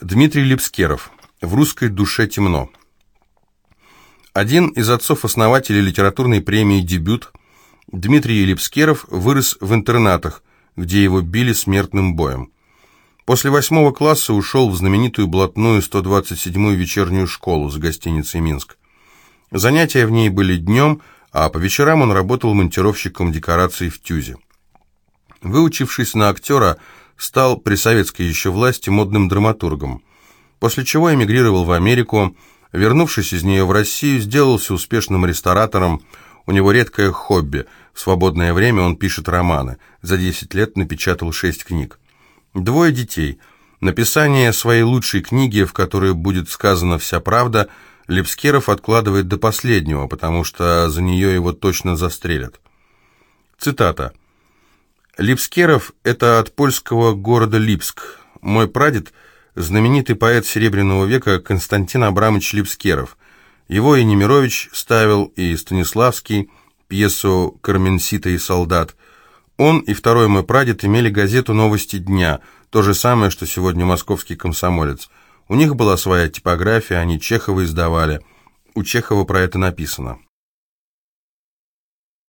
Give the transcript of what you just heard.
Дмитрий Липскеров. В русской душе темно. Один из отцов-основателей литературной премии «Дебют» Дмитрий Липскеров вырос в интернатах, где его били смертным боем. После восьмого класса ушел в знаменитую блатную 127-ю вечернюю школу с гостиницей «Минск». Занятия в ней были днем, а по вечерам он работал монтировщиком декораций в Тюзе. Выучившись на актера, стал при советской еще власти модным драматургом, после чего эмигрировал в Америку, вернувшись из нее в Россию, сделался успешным ресторатором, у него редкое хобби, в свободное время он пишет романы, за 10 лет напечатал 6 книг. Двое детей. Написание своей лучшей книги, в которой будет сказана вся правда, Лепскеров откладывает до последнего, потому что за нее его точно застрелят. Цитата. Липскеров – это от польского города Липск. Мой прадед – знаменитый поэт Серебряного века Константин Абрамович Липскеров. Его и Немирович ставил, и Станиславский, пьесу «Карменсита и солдат». Он и второй мой прадед имели газету «Новости дня», то же самое, что сегодня московский комсомолец. У них была своя типография, они Чехова издавали. У Чехова про это написано.